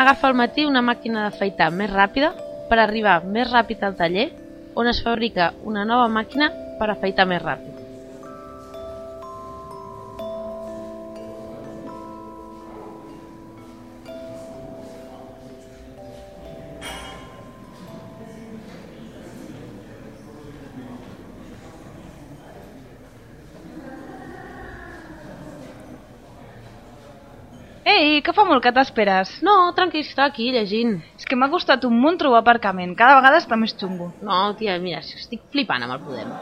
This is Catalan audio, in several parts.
agafa al matí una màquina d'afaitar més ràpida per arribar més ràpid al taller on es fabrica una nova màquina per afaitar més ràpid. Molt que t'esperes? No, tranquil, estava aquí llegint. És que m'ha costat un munt trobar aparcament. Cada vegada està més xungo. No, tia, mira, estic flipant amb el Podem.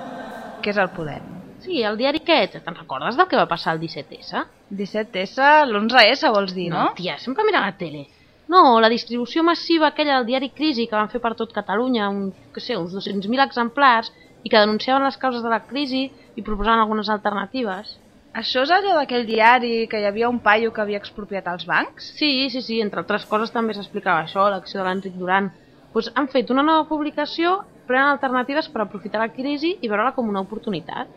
Què és el poder? Sí, el diari aquest, te'n recordes del que va passar el 17S? 17S, l'11S vols dir, no? tia, sempre mira la tele. No, la distribució massiva aquella del diari Crisi que van fer per tot Catalunya, un, que sé, uns 200.000 exemplars, i que denunciaven les causes de la crisi i proposaven algunes alternatives. Això és allò d'aquell diari que hi havia un paio que havia expropiat els bancs? Sí, sí, sí, entre altres coses també s'explicava això, l'acció de l'Enric Duran. Pues han fet una nova publicació prenent alternatives per aprofitar la crisi i veure-la com una oportunitat.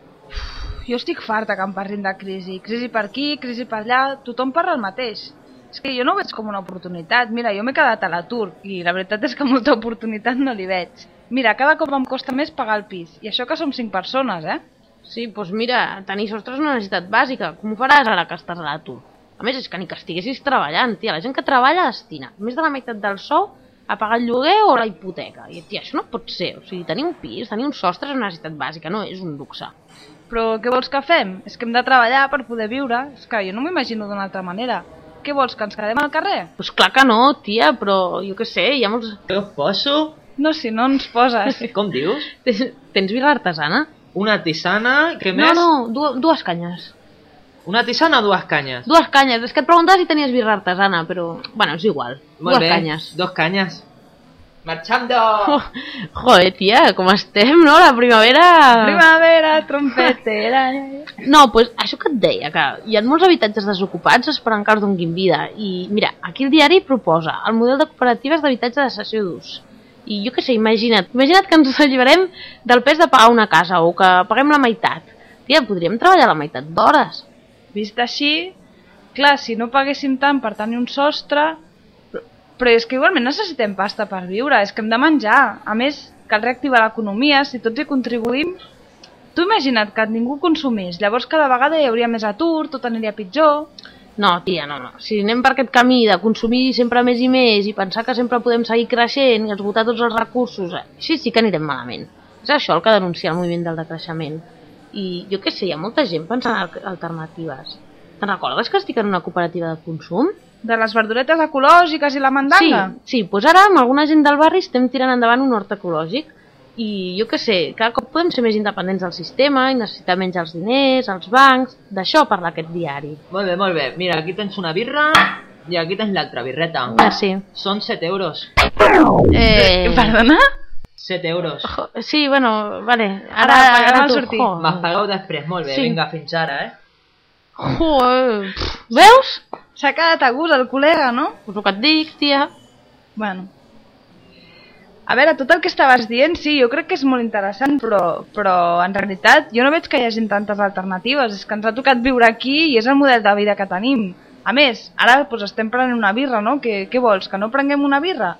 Jo estic farta que em parlin de crisi. Crisi per aquí, crisi per allà, tothom parla el mateix. És que jo no ho veig com una oportunitat. Mira, jo m'he quedat a l'atur i la veritat és que molta oportunitat no li veig. Mira, cada cop em costa més pagar el pis. I això que som cinc persones, eh? Sí, doncs mira, tenir sostre és una necessitat bàsica. Com ho faràs ara que estàs a l'atur? A més, és que ni que estiguessis treballant, tia. La gent que treballa destina més de la meitat del sou a pagar el lloguer o la hipoteca. I, tia, això no pot ser. O sigui, tenir un pis, tenir un sostre és una necessitat bàsica, no és un luxe. Però què vols que fem? És que hem de treballar per poder viure. És que jo no m'imagino d'una altra manera. Què vols, que ens quedem al carrer? Doncs pues clar que no, tia, però jo què sé, hi ha molts... Què us poso? No, si no ens poses. Com dius? Tens, tens birra artesana? Una tisana, què No, més? no, dues, dues canyes. Una tisana o dues canyes? Dues canyes. És que et preguntaves si tenies birra artesana, però... Bueno, és igual. Molt dues bé, canyes. dos canyes. Marxando! Oh, joder, tia, com estem, no? La primavera... Primavera, trompetera... No, doncs pues, això que et deia, que hi ha molts habitatges desocupats esperant que els donguin vida. I mira, aquí el diari proposa el model de cooperatives d'habitatge de cessió d'ús. I jo què sé, imagina't, imagina't que ens alliberem del pes de pagar una casa o que paguem la meitat. Tia, podríem treballar la meitat d'hores. Vist així, clar, si no paguéssim tant per tenir un sostre... Però, però és que igualment necessitem pasta per viure, és que hem de menjar. A més, cal reactivar l'economia, si tots hi contribuïm... Tu imagina't que ningú consumís, llavors cada vegada hi hauria més atur, tot aniria pitjor... No, tia, no, no. Si anem per aquest camí de consumir sempre més i més i pensar que sempre podem seguir creixent i esgotar tots els recursos, eh, així sí que anirem malament. És això el que denuncia el moviment del decreixement. I jo què sé, hi ha molta gent pensant en alternatives. Te'n recordes que estic en una cooperativa de consum? De les verduretes ecològiques i la mandanga? Sí, sí, doncs ara amb alguna gent del barri estem tirant endavant un hort ecològic i jo què sé, cada cop podem ser més independents del sistema i necessitar menys els diners, els bancs, d'això parla aquest diari. Molt bé, molt bé. Mira, aquí tens una birra i aquí tens l'altra birreta. Merci. Són 7 euros. Eh, Perdona? 7 euros. jo- sí, bueno, vale. Ara Ara, ara sortir. jo. M'has pagat després, molt bé. Sí. Vinga, fins ara, eh? Joder, pff, veus? S'ha quedat a gust el col·lega, no? Pues el que et dic, tia. Bueno. A veure, tot el que estaves dient, sí, jo crec que és molt interessant, però, però en realitat jo no veig que hi hagi tantes alternatives. És que ens ha tocat viure aquí i és el model de vida que tenim. A més, ara doncs, estem prenent una birra, no? Què, què vols, que no prenguem una birra?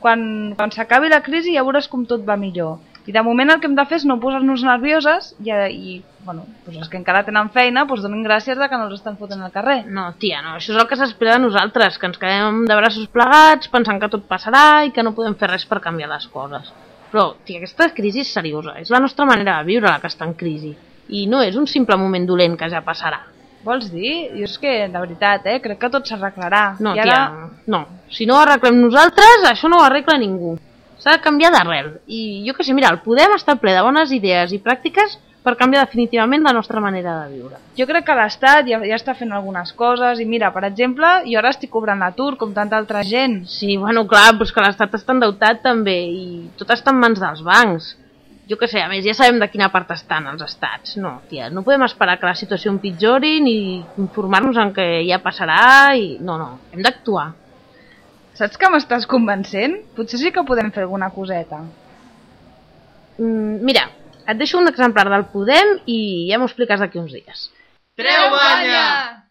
Quan, quan s'acabi la crisi ja veuràs com tot va millor. I de moment el que hem de fer és no posar-nos nervioses i, i bueno, doncs els que encara tenen feina doncs donen gràcies de que no els estan fotent al carrer. No, tia, no, això és el que s'espera de nosaltres, que ens quedem de braços plegats pensant que tot passarà i que no podem fer res per canviar les coses. Però, tia, aquesta crisi és seriosa, és la nostra manera de viure la que està en crisi. I no és un simple moment dolent que ja passarà. Vols dir? Jo és que, de veritat, eh, crec que tot s'arreglarà. No, I ara... tia, no. Si no ho arreglem nosaltres, això no ho arregla ningú. S'ha de canviar d'arrel. I jo que sé, mira, el Podem està ple de bones idees i pràctiques per canviar definitivament la nostra manera de viure. Jo crec que l'Estat ja, ja està fent algunes coses i mira, per exemple, jo ara estic cobrant l'atur com tanta altra gent. Sí, bueno, clar, doncs que l'Estat està endeutat també i tot està en mans dels bancs. Jo que sé, a més ja sabem de quina part estan els estats. No, tia, no podem esperar que la situació empitjori ni informar-nos en què ja passarà i... No, no, hem d'actuar. Saps que m'estàs convencent? Potser sí que podem fer alguna coseta. Mm, mira, et deixo un exemplar del Podem i ja m'ho expliques d'aquí uns dies. Treu banya!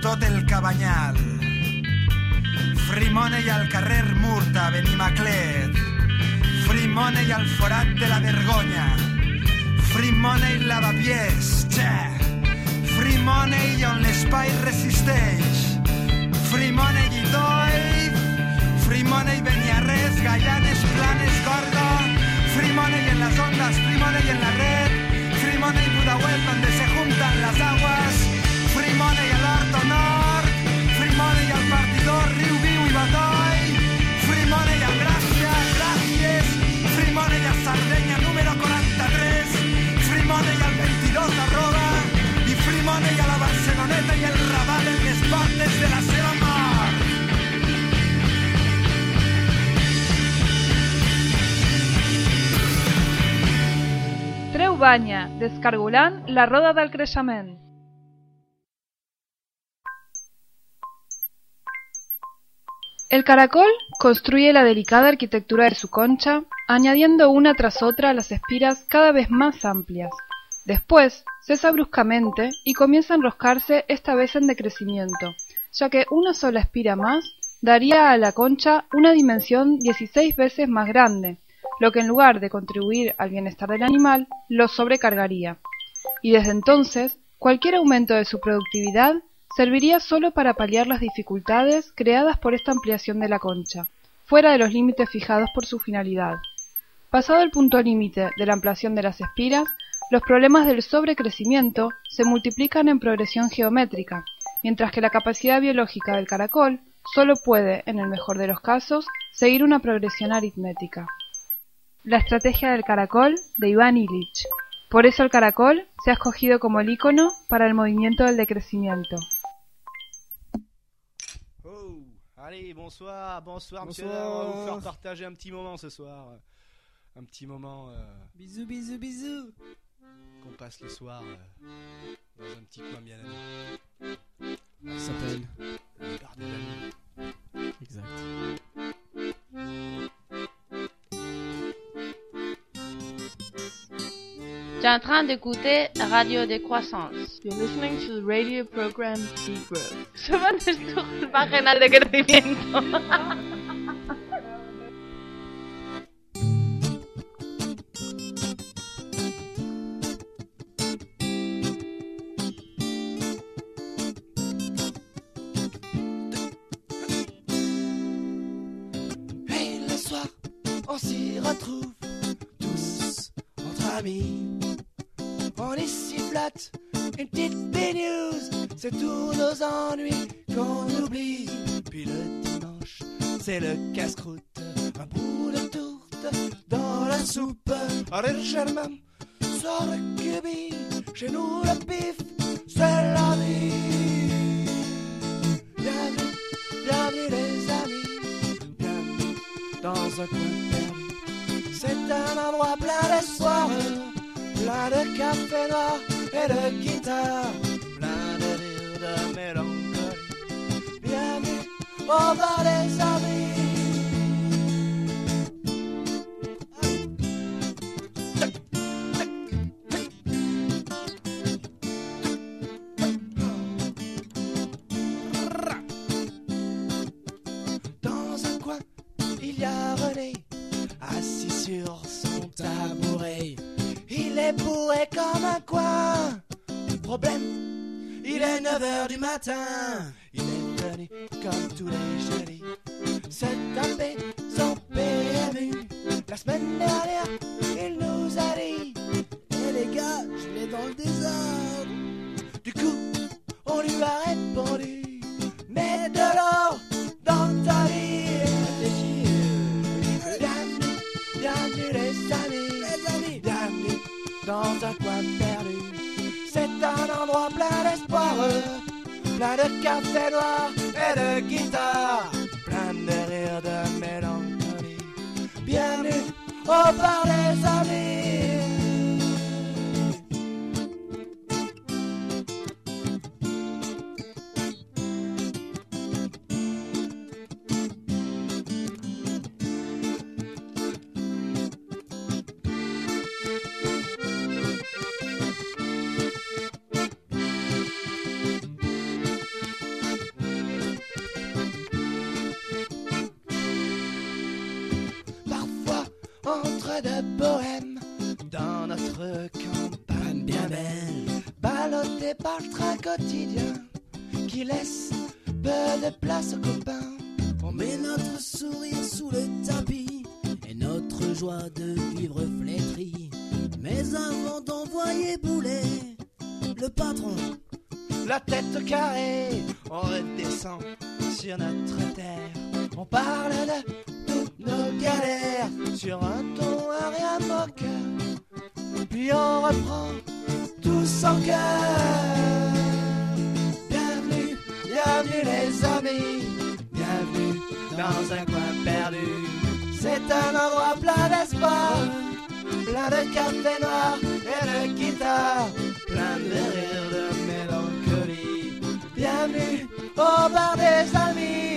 Tot el cabanyal. Frimone i al carrer Murta, Benimaclet. Frimone i al forat de la vergonya. Frimone i lavapiés, txe. Frimone i on l'espai resisteix. Frimone i Toll, Frimone y Beniarres, Gallanes, Planes, Gordo, Frimone y en las ondas, Frimone y en la red, Frimone y Budahuel donde se juntan las aguas, Frimone Nord, partidor Riu Viu i Gràcies, número 43, Frimone y el 22 arroba, i la Barceloneta i el Raval en de la seva. Treu banya, descargolant la roda del creixement. El caracol construye la delicada arquitectura de su concha, añadiendo una tras otra las espiras cada vez más amplias. Después, cesa bruscamente y comienza a enroscarse esta vez en decrecimiento, ya que una sola espira más daría a la concha una dimensión 16 veces más grande, lo que en lugar de contribuir al bienestar del animal, lo sobrecargaría. Y desde entonces, cualquier aumento de su productividad serviría solo para paliar las dificultades creadas por esta ampliación de la concha, fuera de los límites fijados por su finalidad. Pasado el punto límite de la ampliación de las espiras, los problemas del sobrecrecimiento se multiplican en progresión geométrica, mientras que la capacidad biológica del caracol solo puede, en el mejor de los casos, seguir una progresión aritmética. La estrategia del caracol de Iván Illich. Por eso el caracol se ha escogido como el icono para el movimiento del decrecimiento. Allez, bonsoir, bonsoir, monsieur. Bonsoir. On va vous faire partager un petit moment ce soir. Un petit moment euh, Bisous, bisous, bisous. qu'on passe le soir euh, dans un petit coin bien ami. Ça s'appelle. Le. Exact. Tu es en train d'écouter Radio de Croissance. You're listening to the radio program Degrowth. Somos nuestro margen al decrecimiento. Et c'est tous nos ennuis qu'on oublie. Puis le dimanche, c'est le casse-croûte, un bout de tourte dans la soupe. Allez, Germain, sort le cubi, chez nous le pif, c'est la vie. Bienvenue, bienvenue les amis, bienvenue dans un coin. C'est un endroit plein d'espoir, plein de café noir et de guitare, de Dans un coin, il y a René, assis sur son tabouret. Il est bourré comme un coin. Problème, il est 9 heures du matin. Il est venu comme tous les jeudis se taper son PMU. La semaine dernière, il nous a dit Eh les gars, je l'ai dans le désordre. La recattero e le guitare de bohème dans notre campagne bien belle, ballottée par le train quotidien qui laisse peu de place aux copains. Un endroit plein d'espoir, plein de café noir et de guitare, plein de rires de mélancolie. Bienvenue au bar des amis.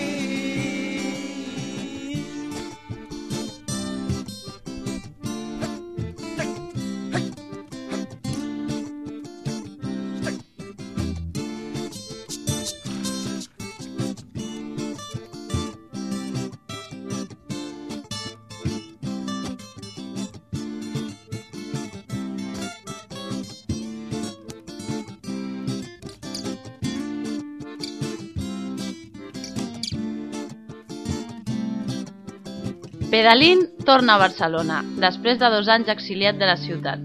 Pedalín torna a Barcelona, després de dos anys exiliat de la ciutat.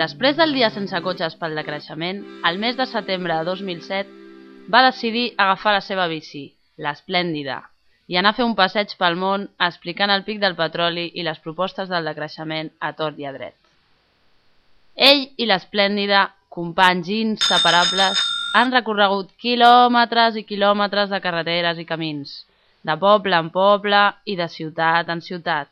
Després del dia sense cotxes pel decreixement, al mes de setembre de 2007 va decidir agafar la seva bici, l'Esplèndida, i anar a fer un passeig pel món explicant el pic del petroli i les propostes del decreixement a tort i a dret. Ell i l'Esplèndida, companys inseparables, han recorregut quilòmetres i quilòmetres de carreteres i camins, de poble en poble i de ciutat en ciutat.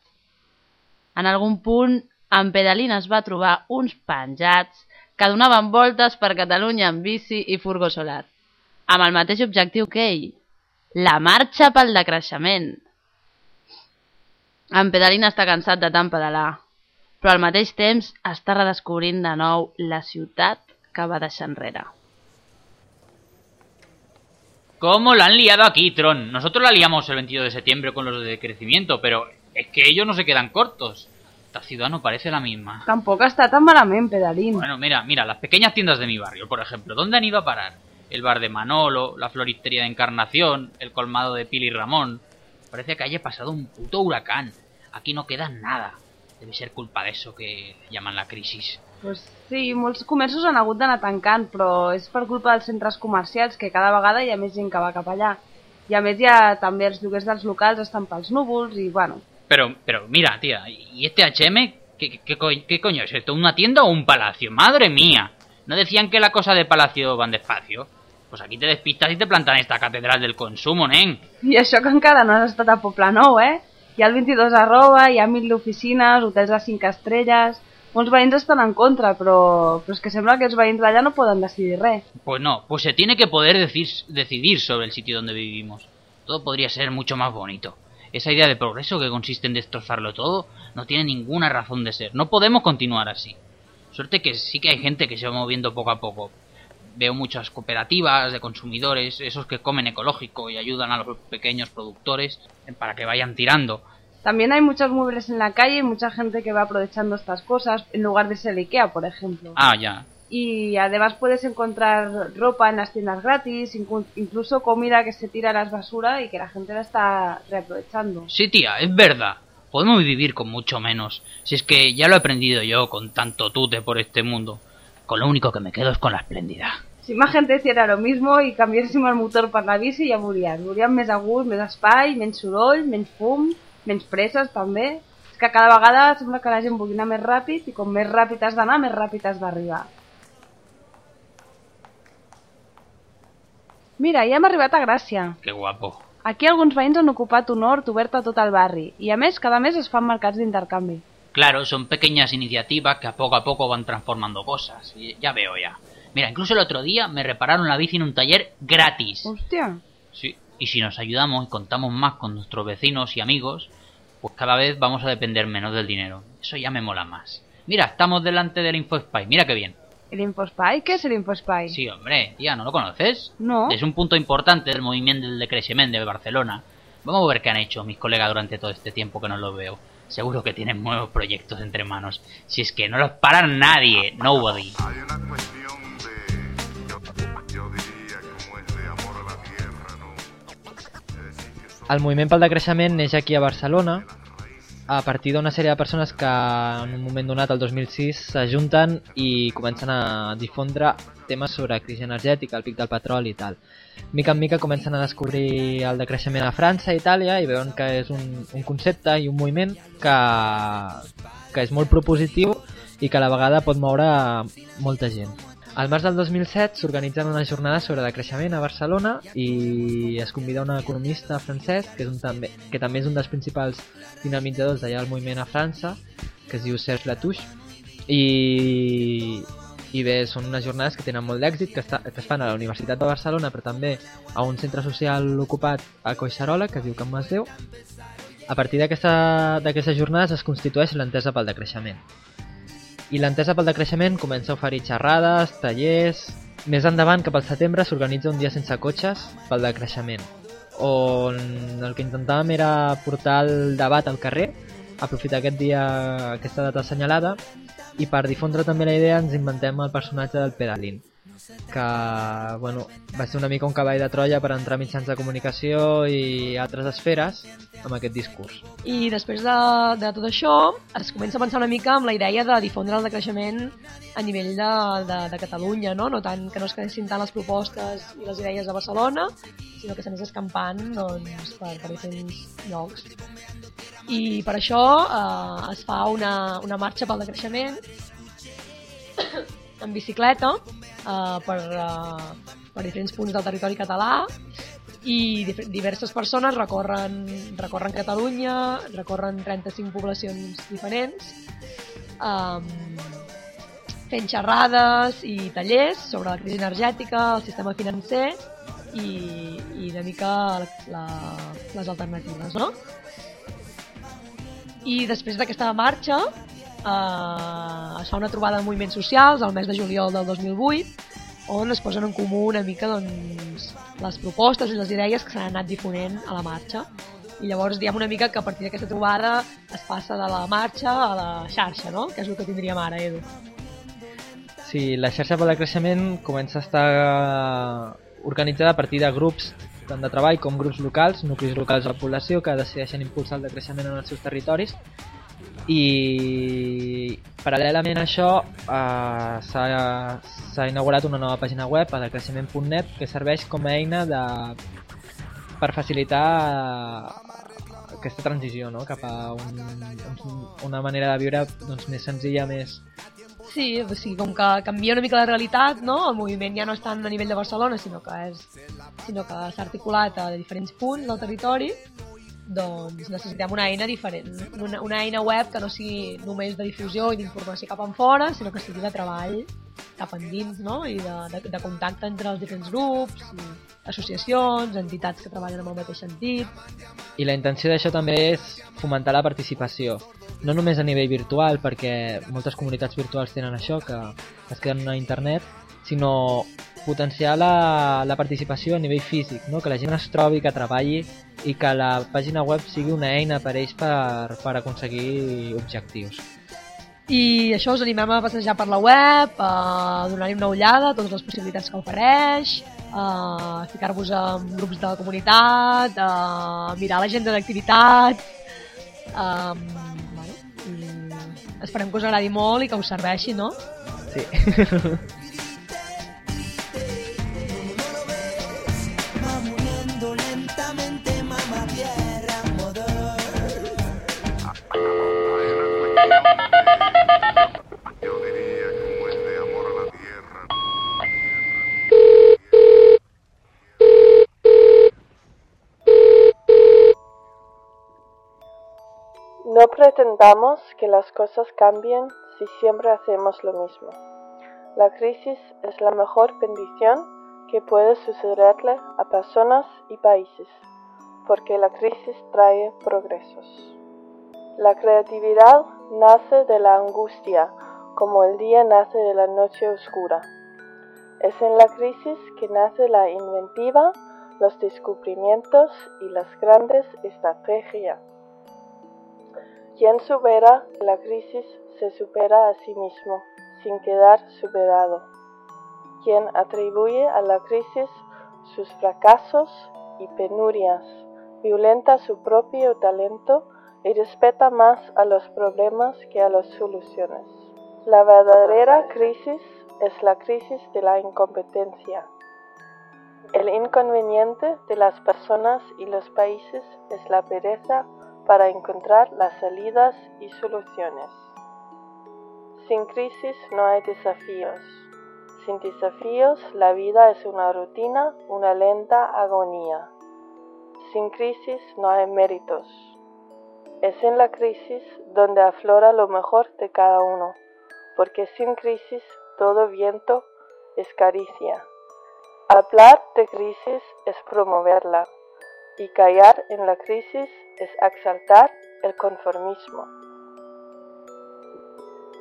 En algun punt, en Pedalín es va trobar uns penjats que donaven voltes per Catalunya en bici i furgó solar, amb el mateix objectiu que ell, la marxa pel decreixement. En Pedalín està cansat de tant pedalar, però al mateix temps està redescobrint de nou la ciutat que va deixar enrere. ¿Cómo la han liado aquí, Tron? Nosotros la liamos el 22 de septiembre con los de crecimiento, pero es que ellos no se quedan cortos. Esta ciudad no parece la misma. Tampoc està tan malament, Pedalín. Bueno, mira, mira, las pequeñas tiendas de mi barrio, por ejemplo, ¿dónde han ido a parar? El bar de Manolo, la floristería de Encarnación, el colmado de Pili Ramón. Parece que haya pasado un puto huracán. Aquí no queda nada. Debe ser culpa de eso que llaman la crisis. Pues sí, molts comerços han hagut d'anar tancant, però és per culpa dels centres comercials, que cada vegada hi ha més gent que va cap allà. I a més ja també els lloguers dels locals estan pels núvols i bueno... Pero, pero mira, tía, ¿y este HM? ¿Qué, qué, qué, co- qué coño es esto? ¿Una tienda o un palacio? ¡Madre mía! ¿No decían que la cosa de palacio van despacio? Pues aquí te despistas y te plantan esta catedral del consumo, nen. I això que encara no has estat a Poble Nou, eh? Hi ha el 22 arroba, hi ha mil oficines, hotels de 5 estrelles... Molts veïns estan en contra, però, però és que sembla que els veïns d'allà no poden decidir res. Pues no, pues se tiene que poder decidir sobre el sitio donde vivimos. Todo podría ser mucho más bonito. Esa idea de progreso que consiste en destrozarlo todo no tiene ninguna razón de ser. No podemos continuar así. Suerte que sí que hay gente que se va moviendo poco a poco. Veo muchas cooperativas de consumidores, esos que comen ecológico y ayudan a los pequeños productores para que vayan tirando. También hay muchos muebles en la calle y mucha gente que va aprovechando estas cosas en lugar de ser Ikea, por ejemplo. Ah, ya. Y además puedes encontrar ropa en las tiendas gratis, inclu- incluso comida que se tira a las basura y que la gente la está reaprovechando. Sí, tía, es verdad. Podemos vivir con mucho menos. Si es que ya lo he aprendido yo con tanto tute por este mundo. Con lo único que me quedo es con la espléndida. Si más gente hiciera lo mismo i canviéssim el motor per la bici ja veuries. Veuríem més a gust, més espai, menys soroll, menys fum, menys presses també. És que cada vegada sembla que la gent vulgui anar més ràpid i com més ràpid has d'anar, més ràpid has d'arribar. Mira, ja hem arribat a Gràcia. Qué guapo. Aquí alguns veïns han ocupat un hort obert a tot el barri i a més cada mes es fan mercats d'intercanvi. Claro, son pequeñas iniciativas que a poco a poco van transformando cosas. Ya veo ya. Mira, incluso el otro día me repararon la bici en un taller gratis. Hòstia, Sí. Y si nos ayudamos y contamos más con nuestros vecinos y amigos, pues cada vez vamos a depender menos del dinero. Eso ya me mola más. Mira, estamos delante del InfoSpy. Mira qué bien. el Infospy? Què és el Infospy? Sí, hombre, tía, ¿no lo conoces? No. Es un punto importante del movimiento del decrecimiento de Barcelona. Vamos a ver qué han hecho mis colegas durante todo este tiempo que no los veo. Seguro que tienen nuevos proyectos entre manos. Si es que no los para nadie, nobody. Hay una cuestión de, yo, yo diría como es de amor a la tierra, ¿no? Es decir, que son El moviment pel decreixement neix aquí a Barcelona a partir d'una sèrie de persones que en un moment donat, el 2006, s'ajunten i comencen a difondre temes sobre crisi energètica, el pic del petroli i tal. Mica en mica comencen a descobrir el decreixement a França i Itàlia i veuen que és un, un concepte i un moviment que, que és molt propositiu i que a la vegada pot moure molta gent. Al març del 2007 s'organitzen unes jornades sobre decreixement a Barcelona i es convida un economista francès que, és un també, que també és un dels principals dinamitzadors d'allà del moviment a França, que es diu Serge Latouche, i, i bé, són unes jornades que tenen molt d'èxit, que, està, que es fan a la Universitat de Barcelona, però també a un centre social ocupat a Coixarola, que es diu Can Masdeu. A partir d'aquestes jornades es constitueix l'entesa pel decreixement. I l'entesa pel decreixement comença a oferir xerrades, tallers... Més endavant, cap al setembre, s'organitza un dia sense cotxes pel decreixement, on el que intentàvem era portar el debat al carrer, aprofitar aquest dia, aquesta data assenyalada, i per difondre també la idea ens inventem el personatge del Pedalín, que bueno, va ser una mica un cavall de Troia per entrar a mitjans de comunicació i altres esferes amb aquest discurs. I després de, de tot això es comença a pensar una mica amb la idea de difondre el decreixement a nivell de, de, de Catalunya, no? no tant que no es quedessin tant les propostes i les idees de Barcelona, sinó que s'anés escampant doncs, per, per diferents llocs. I per això eh, es fa una, una marxa pel decreixement en bicicleta eh, per, eh, per diferents punts del territori català i diverses persones recorren, recorren Catalunya, recorren 35 poblacions diferents, um, fent xerrades i tallers sobre la crisi energètica, el sistema financer i, i una mica la, les alternatives, no? I després d'aquesta marxa eh, es fa una trobada de moviments socials el mes de juliol del 2008 on es posen en comú una mica doncs, les propostes i les idees que s'han anat difonent a la marxa. I llavors diem una mica que a partir d'aquesta trobada es passa de la marxa a la xarxa, no? que és el que tindríem ara, Edu. Sí, la xarxa pel decreixement comença a estar organitzada a partir de grups tant de treball com grups locals, nuclis locals de la població que decideixen impulsar el decreixement en els seus territoris i paral·lelament a això eh, s'ha inaugurat una nova pàgina web a decreixement.net que serveix com a eina de, per facilitar eh, aquesta transició no? cap a un, un, una manera de viure doncs, més senzilla, més, Sí, o sigui, com que canvia una mica la realitat, no? El moviment ja no tant a nivell de Barcelona, sinó que és sinó que s'ha articulat a diferents punts del territori, doncs necessitem una eina diferent, una, una eina web que no sigui només de difusió i d'informació cap en fora, sinó que sigui de treball cap endins, no? I de, de, de contacte entre els diferents grups, i associacions, entitats que treballen amb el mateix sentit. I la intenció d'això també és fomentar la participació, no només a nivell virtual, perquè moltes comunitats virtuals tenen això, que es queden a internet, sinó potenciar la, la participació a nivell físic, no? que la gent es trobi, que treballi i que la pàgina web sigui una eina per ells per, per aconseguir objectius. I això us animem a passejar per la web, a donar-hi una ullada a totes les possibilitats que ofereix, a ficar-vos en grups de la comunitat, a mirar l'agenda d'activitats... Um, bueno, esperem que us agradi molt i que us serveixi, no? Sí. pretendamos que las cosas cambien si siempre hacemos lo mismo. La crisis es la mejor bendición que puede sucederle a personas y países, porque la crisis trae progresos. La creatividad nace de la angustia, como el día nace de la noche oscura. Es en la crisis que nace la inventiva, los descubrimientos y las grandes estrategias. Quien supera la crisis se supera a sí mismo, sin quedar superado. Quien atribuye a la crisis sus fracasos y penurias, violenta su propio talento y respeta más a los problemas que a las soluciones. La verdadera crisis es la crisis de la incompetencia. El inconveniente de las personas y los países es la pereza para encontrar las salidas y soluciones. Sin crisis no hay desafíos. Sin desafíos la vida es una rutina, una lenta agonía. Sin crisis no hay méritos. Es en la crisis donde aflora lo mejor de cada uno, porque sin crisis todo viento es caricia. Hablar de crisis es promoverla y callar en la crisis es exaltar el conformismo.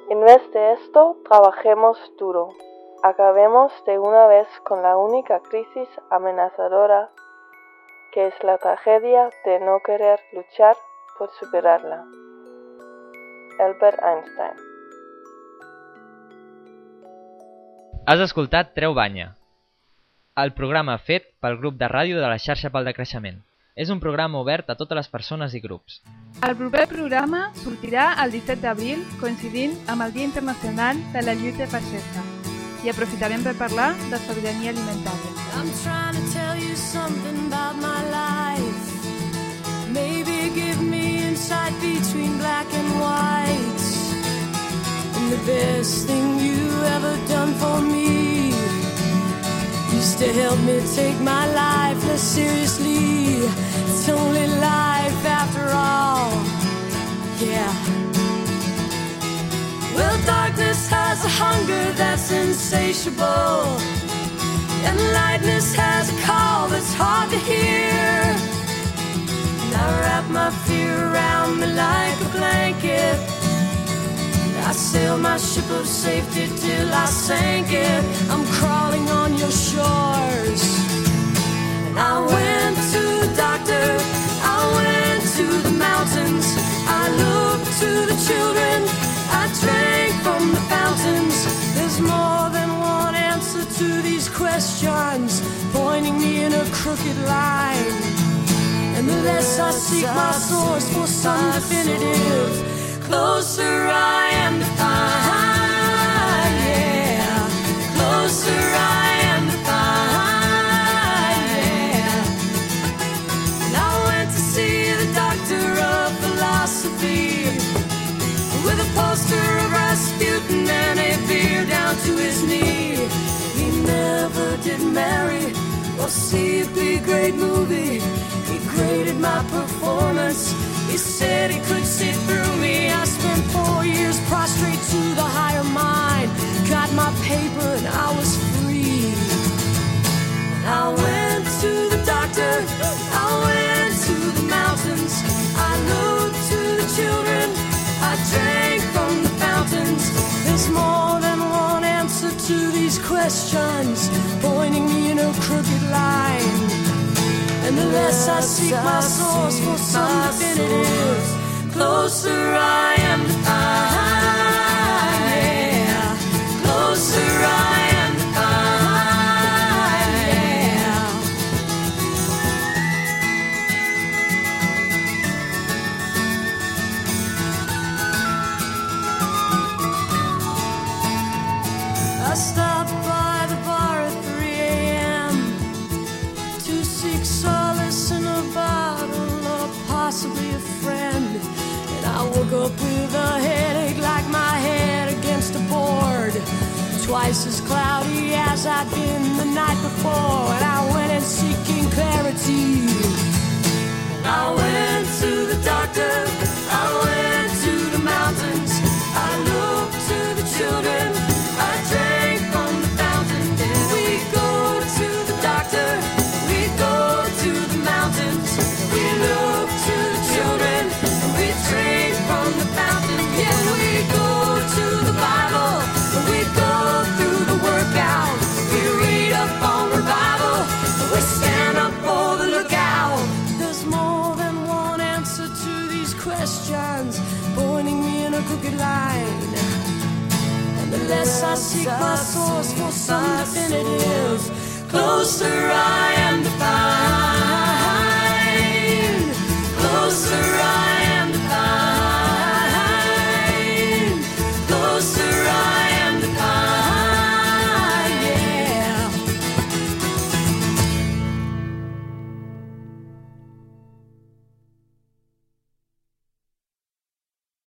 En vez de esto, trabajemos duro. Acabemos de una vez con la única crisis amenazadora que es la tragedia de no querer luchar por superarla. Albert Einstein Has escoltat Treu Banya, el programa fet pel grup de ràdio de la xarxa pel decreixement. És un programa obert a totes les persones i grups. El proper programa sortirà el 17 d'abril, coincidint amb el Dia Internacional de la Lluita Fascista. I aprofitarem per parlar de sobirania alimentària. I'm trying to tell you something about my life. Maybe give me insight between black and white. And the best thing you ever done for me to help me take my life less seriously. It's only life after all. Yeah. Well, darkness has a hunger that's insatiable. And lightness has a call that's hard to hear. And I wrap my fear around me like a blanket. I sail my ship of safety till I sank it. I'm crawling on your shores. And I went to the doctor, I went to the mountains, I looked to the children, I drank from the fountains. There's more than one answer to these questions, pointing me in a crooked line. And the less I seek my source for some definitive, closer I am to find. Yeah, closer I am to find. Yeah. And I went to see the doctor of philosophy with a poster of Rasputin and a beer down to his knee. He never did marry or see a big great movie. He graded my performance. He said he could see through me. I spent four years prostrate to the higher mind. Got my paper and I was free. I went to the doctor. I went to the mountains. I looked to the children. I drank from the fountains. There's more than one answer to these questions, pointing me in a crooked line. And the less I seek my source for some definitive, closer I am to find. Yeah, closer I definitive. Closer I am